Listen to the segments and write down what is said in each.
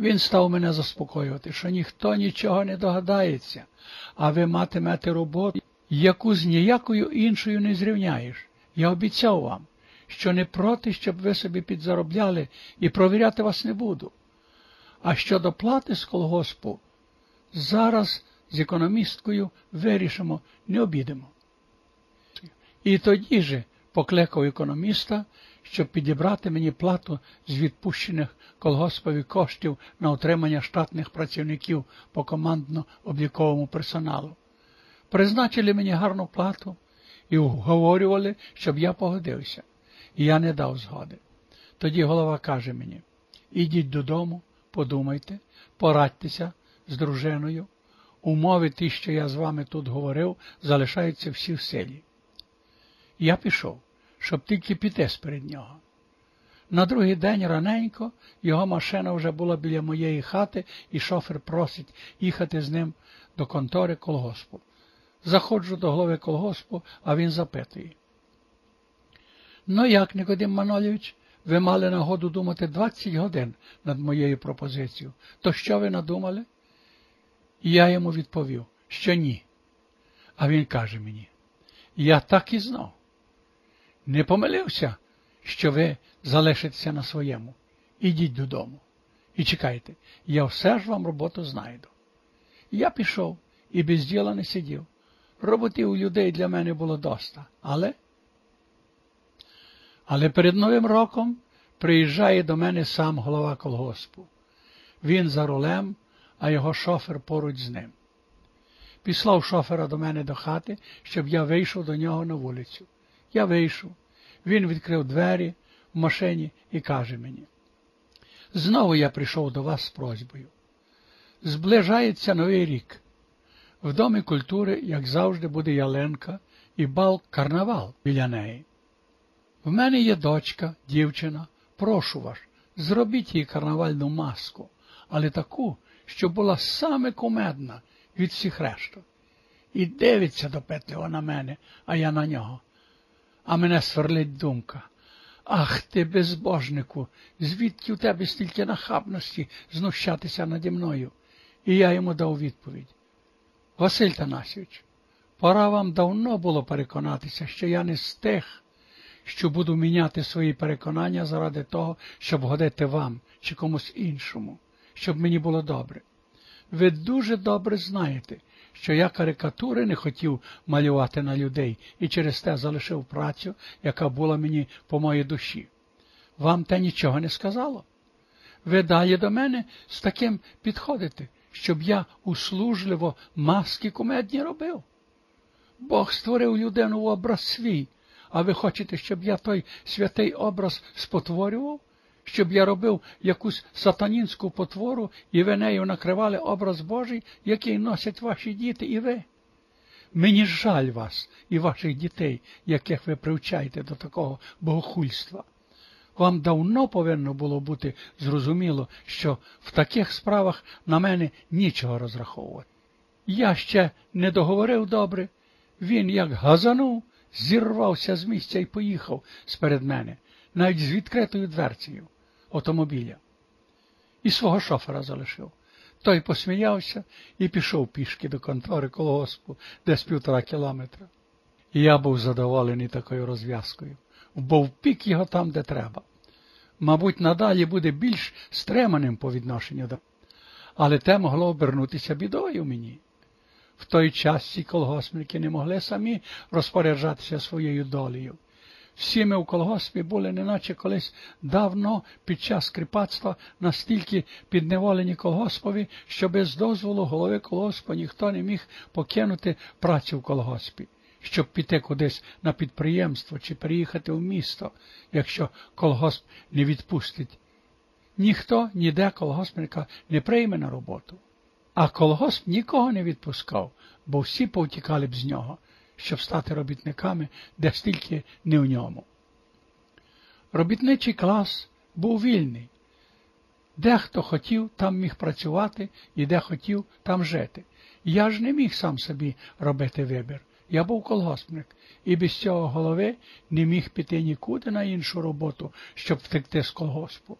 Він став мене заспокоювати, що ніхто нічого не догадається, а ви матимете роботу, яку з ніякою іншою не зрівняєш. Я обіцяв вам, що не проти, щоб ви собі підзаробляли і провіряти вас не буду. А щодо плати з колгоспу, зараз з економісткою вирішимо, не обідемо. І тоді же покликав економіста, щоб підібрати мені плату з відпущених колгоспових коштів на утримання штатних працівників по командно-обліковому персоналу. Призначили мені гарну плату і уговорювали, щоб я погодився, і я не дав згоди. Тоді голова каже мені: ідіть додому, подумайте, порадьтеся з дружиною. Умови ті, що я з вами тут говорив, залишаються всі в селі. Я пішов, щоб тільки піти сперед нього. На другий день раненько його машина вже була біля моєї хати, і шофер просить їхати з ним до контори колгоспу. Заходжу до голови колгоспу, а він запитує. Ну як, Никодим Манолівич, ви мали нагоду думати 20 годин над моєю пропозицією. То що ви надумали? І я йому відповів, що ні. А він каже мені, я так і знав. Не помилився, що ви залишитеся на своєму. Ідіть додому. І чекайте, я все ж вам роботу знайду. Я пішов і без діла не сидів. Роботи у людей для мене було доста, але але перед Новим роком приїжджає до мене сам голова колгоспу. Він за рулем, а його шофер поруч з ним. Післав шофера до мене до хати, щоб я вийшов до нього на вулицю. Я вийшов. Він відкрив двері в машині і каже мені: Знову я прийшов до вас з просьбою. Зближається новий рік. В домі культури, як завжди, буде Яленка і бал карнавал біля неї. В мене є дочка, дівчина, прошу вас, зробіть їй карнавальну маску, але таку, щоб була саме кумедна від всіх решток. І дивиться допитливо на мене, а я на нього. А мене сверлить думка. Ах ти, безбожнику, звідки у тебе стільки нахабності знущатися наді мною? І я йому дав відповідь. Василь Танасівич, пора вам давно було переконатися, що я не з тих, що буду міняти свої переконання заради того, щоб годити вам чи комусь іншому, щоб мені було добре. Ви дуже добре знаєте, що я карикатури не хотів малювати на людей і через те залишив працю, яка була мені по моїй душі. Вам те нічого не сказало? Ви далі до мене з таким підходите, щоб я услужливо маски кумедні робив? Бог створив людину в образ свій, а ви хочете, щоб я той святий образ спотворював? Щоб я робив якусь сатанінську потвору, і ви нею накривали образ Божий, який носять ваші діти і ви? Мені жаль вас і ваших дітей, яких ви привчаєте до такого богохульства. Вам давно повинно було бути зрозуміло, що в таких справах на мене нічого розраховувати. Я ще не договорив добре. Він, як газанув, зірвався з місця і поїхав сперед мене, навіть з відкритою дверцею автомобіля. І свого шофера залишив. Той посміявся і пішов пішки до контори колгоспу десь півтора кілометра. І я був задоволений такою розв'язкою, бо впік його там, де треба. Мабуть, надалі буде більш стреманим по відношенню до. Але те могло обернутися бідою мені. В той час ці колгоспники не могли самі розпоряджатися своєю долею. Всі ми в колгоспі були, неначе колись давно під час кріпацтва настільки підневолені колгоспові, що без дозволу голови колгоспу ніхто не міг покинути працю в колгоспі, щоб піти кудись на підприємство чи приїхати в місто, якщо колгосп не відпустить. Ніхто ніде колгоспника не прийме на роботу. А колгосп нікого не відпускав, бо всі повтікали б з нього щоб стати робітниками, де стільки не в ньому. Робітничий клас був вільний. Дехто хотів, там міг працювати і де хотів, там жити. Я ж не міг сам собі робити вибір. Я був колгоспник, і без цього голови не міг піти нікуди на іншу роботу, щоб втекти з колгоспу.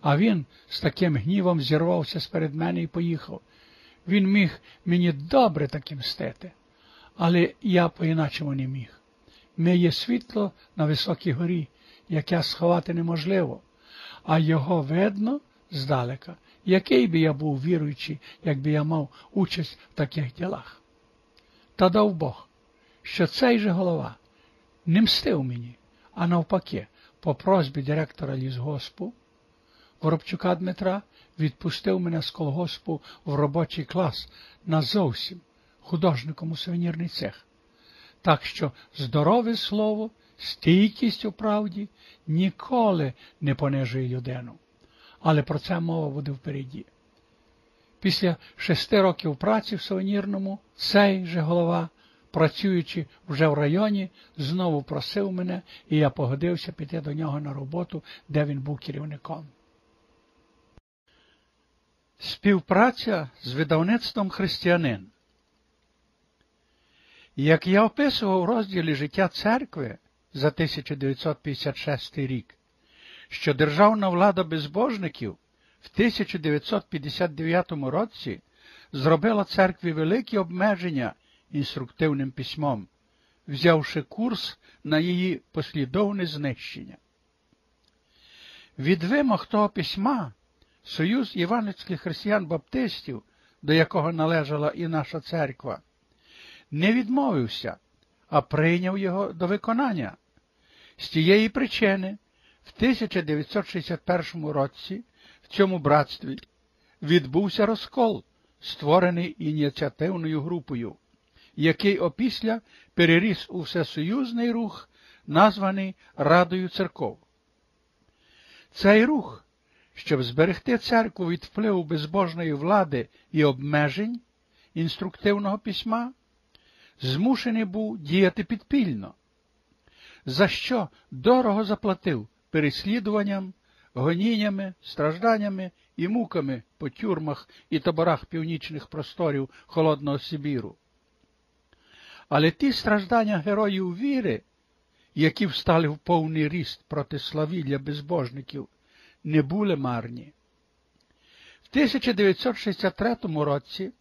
А він з таким гнівом зірвався сперед мене і поїхав. Він міг мені добре таки мстити, але я по-іначому не міг. Ми є світло на високій горі, яке сховати неможливо, а його видно здалека, який би я був віруючий, якби я мав участь в таких ділах. Та дав Бог, що цей же голова не мстив мені, а навпаки, по просьбі директора лісгоспу Воробчука Дмитра відпустив мене з колгоспу в робочий клас назовсім художником у сувенірний цех. Так що здорове слово, стійкість у правді ніколи не понижує людину. Але про це мова буде впереді. Після шести років праці в сувенірному цей же голова, працюючи вже в районі, знову просив мене, і я погодився піти до нього на роботу, де він був керівником. Співпраця з видавництвом християнин. Як я описував у розділі життя церкви за 1956 рік, що державна влада безбожників в 1959 році зробила церкві великі обмеження інструктивним письмом, взявши курс на її послідовне знищення. Від вимог того письма Союз іваницьких християн-баптистів, до якого належала і наша церква, не відмовився, а прийняв його до виконання. З тієї причини в 1961 році в цьому братстві відбувся розкол, створений ініціативною групою, який опісля переріс у всесоюзний рух, названий Радою церков. Цей рух щоб зберегти церкву від впливу безбожної влади і обмежень інструктивного письма, змушений був діяти підпільно, за що дорого заплатив переслідуванням, гоніннями, стражданнями і муками по тюрмах і таборах північних просторів Холодного Сибіру. Але ті страждання героїв віри, які встали в повний ріст проти славілля безбожників, не були марні. В 1963 році,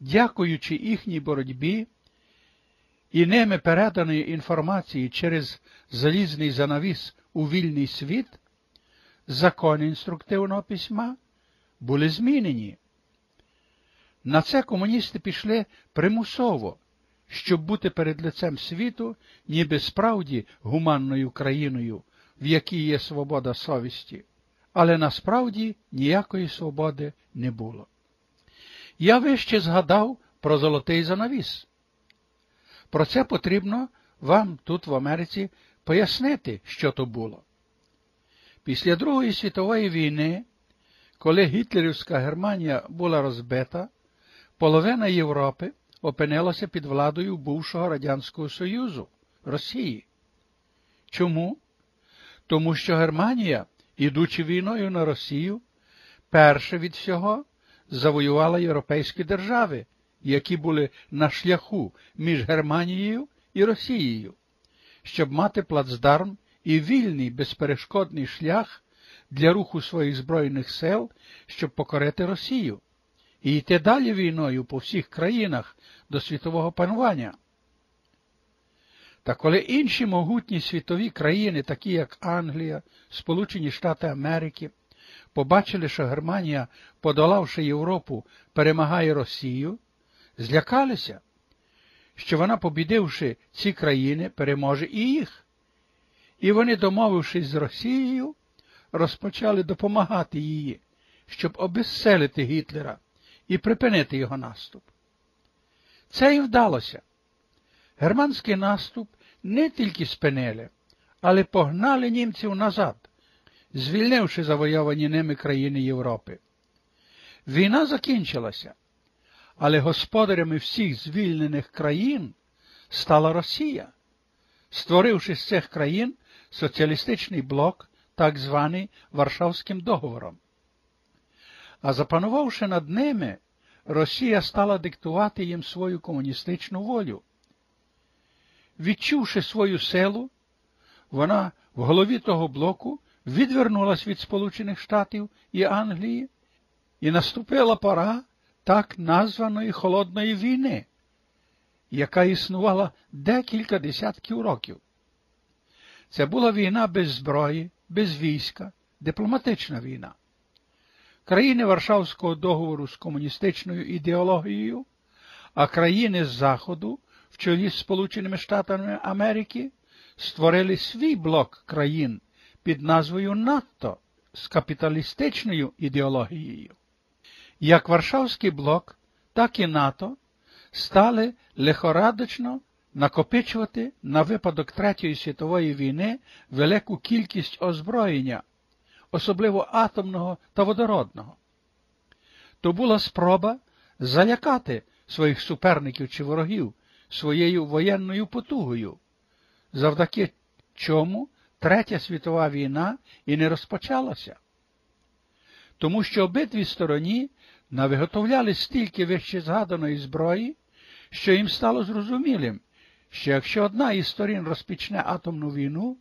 дякуючи їхній боротьбі і ними переданої інформації через залізний занавіс у вільний світ, закони інструктивного письма були змінені. На це комуністи пішли примусово, щоб бути перед лицем світу, ніби справді гуманною країною, в якій є свобода совісті але насправді ніякої свободи не було. Я вище згадав про золотий занавіс. Про це потрібно вам тут в Америці пояснити, що то було. Після Другої світової війни, коли Гітлерівська Германія була розбита, половина Європи опинилася під владою бувшого Радянського Союзу Росії. Чому? Тому що Германія ідучи війною на Росію, перше від всього завоювала європейські держави, які були на шляху між Германією і Росією, щоб мати плацдарм і вільний безперешкодний шлях для руху своїх збройних сил, щоб покорити Росію, і йти далі війною по всіх країнах до світового панування. Та коли інші могутні світові країни, такі як Англія, Сполучені Штати Америки, побачили, що Германія, подолавши Європу, перемагає Росію, злякалися, що вона, побідивши ці країни, переможе і їх. І вони, домовившись з Росією, розпочали допомагати її, щоб обезселити Гітлера і припинити його наступ. Це і вдалося. Германський наступ не тільки спинили, але погнали німців назад, звільнивши завойовані ними країни Європи. Війна закінчилася, але господарями всіх звільнених країн стала Росія, створивши з цих країн соціалістичний блок, так званий Варшавським договором. А запанувавши над ними, Росія стала диктувати їм свою комуністичну волю. Відчувши свою силу, вона в голові того блоку відвернулась від Сполучених Штатів і Англії, і наступила пора так названої Холодної війни, яка існувала декілька десятків років. Це була війна без зброї, без війська, дипломатична війна. Країни Варшавського договору з комуністичною ідеологією, а країни Заходу в чолі з Сполученими Штатами Америки створили свій блок країн під назвою НАТО з капіталістичною ідеологією. Як Варшавський блок, так і НАТО стали лихорадочно накопичувати на випадок Третьої світової війни велику кількість озброєння, особливо атомного та водородного. То була спроба залякати своїх суперників чи ворогів своєю воєнною потугою, завдяки чому Третя світова війна і не розпочалася. Тому що обидві стороні навиготовляли стільки вище згаданої зброї, що їм стало зрозумілим, що якщо одна із сторін розпочне атомну війну,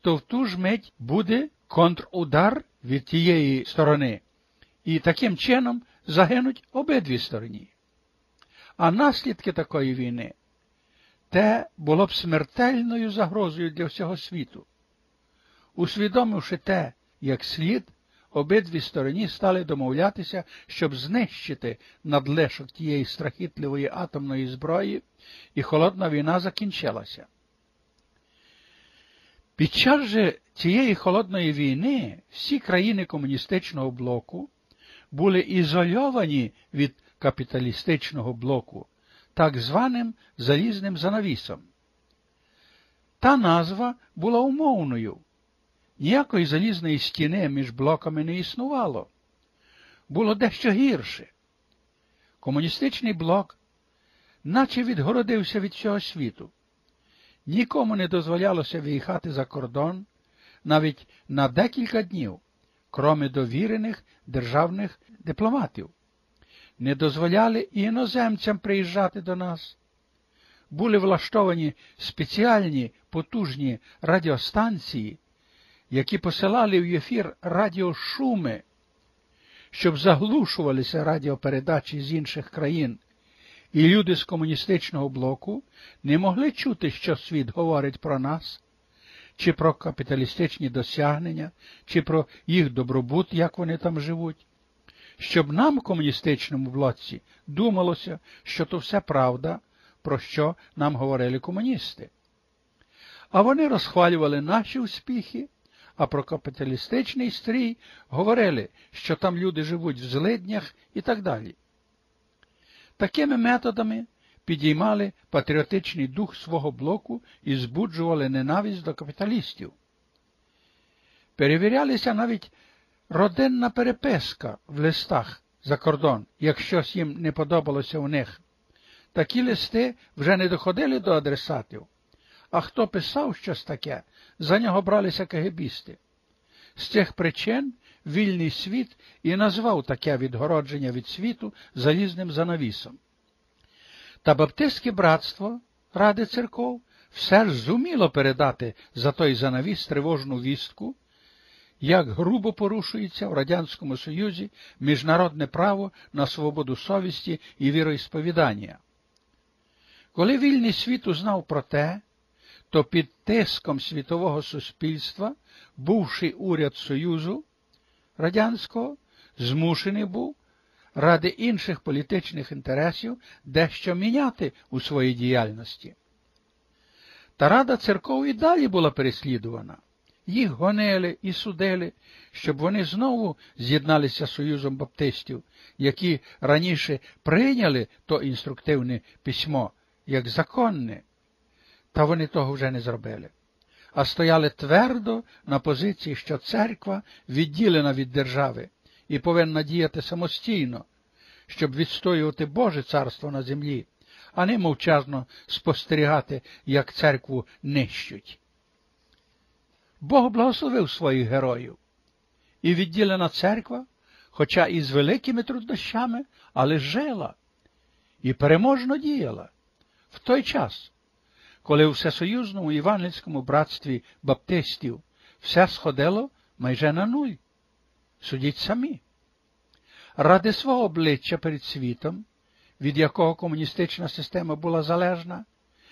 то в ту ж мить буде контрудар від тієї сторони, і таким чином загинуть обидві стороні. А наслідки такої війни те було б смертельною загрозою для всього світу. Усвідомивши те, як слід, обидві стороні стали домовлятися, щоб знищити надлишок тієї страхітливої атомної зброї, і холодна війна закінчилася. Під час же цієї холодної війни всі країни комуністичного блоку були ізольовані від капіталістичного блоку так званим залізним занавісом. Та назва була умовною. Ніякої залізної стіни між блоками не існувало. Було дещо гірше. Комуністичний блок, наче відгородився від всього світу. Нікому не дозволялося виїхати за кордон навіть на декілька днів, кроме довірених державних дипломатів. Не дозволяли і іноземцям приїжджати до нас. Були влаштовані спеціальні потужні радіостанції, які посилали в ефір радіошуми, щоб заглушувалися радіопередачі з інших країн, і люди з комуністичного блоку не могли чути, що світ говорить про нас, чи про капіталістичні досягнення, чи про їх добробут, як вони там живуть. Щоб нам, комуністичному блоці, думалося, що то все правда, про що нам говорили комуністи. А вони розхвалювали наші успіхи, а про капіталістичний стрій говорили, що там люди живуть в злиднях і так далі. Такими методами підіймали патріотичний дух свого блоку і збуджували ненависть до капіталістів. Перевірялися навіть родинна переписка в листах за кордон, як щось їм не подобалося у них. Такі листи вже не доходили до адресатів, а хто писав щось таке, за нього бралися кагебісти. З цих причин вільний світ і назвав таке відгородження від світу залізним занавісом. Та Баптистське братство Ради церков все ж зуміло передати за той занавіс тривожну вістку, як грубо порушується в Радянському Союзі міжнародне право на свободу совісті і віроісповідання. Коли вільний світ узнав про те, то під тиском світового суспільства бувший уряд Союзу Радянського змушений був ради інших політичних інтересів дещо міняти у своїй діяльності. Та Рада церков і далі була переслідувана. Їх гонили і судили, щоб вони знову з'єдналися з Союзом Баптистів, які раніше прийняли то інструктивне письмо як законне, та вони того вже не зробили, а стояли твердо на позиції, що церква відділена від держави і повинна діяти самостійно, щоб відстоювати Боже царство на землі, а не мовчазно спостерігати, як церкву нищуть. Бог благословив своїх героїв, і відділена церква, хоча і з великими труднощами, але жила і переможно діяла. В той час, коли у всесоюзному івангельському братстві баптистів все сходило майже на нуль. Судіть самі. Ради свого обличчя перед світом, від якого комуністична система була залежна,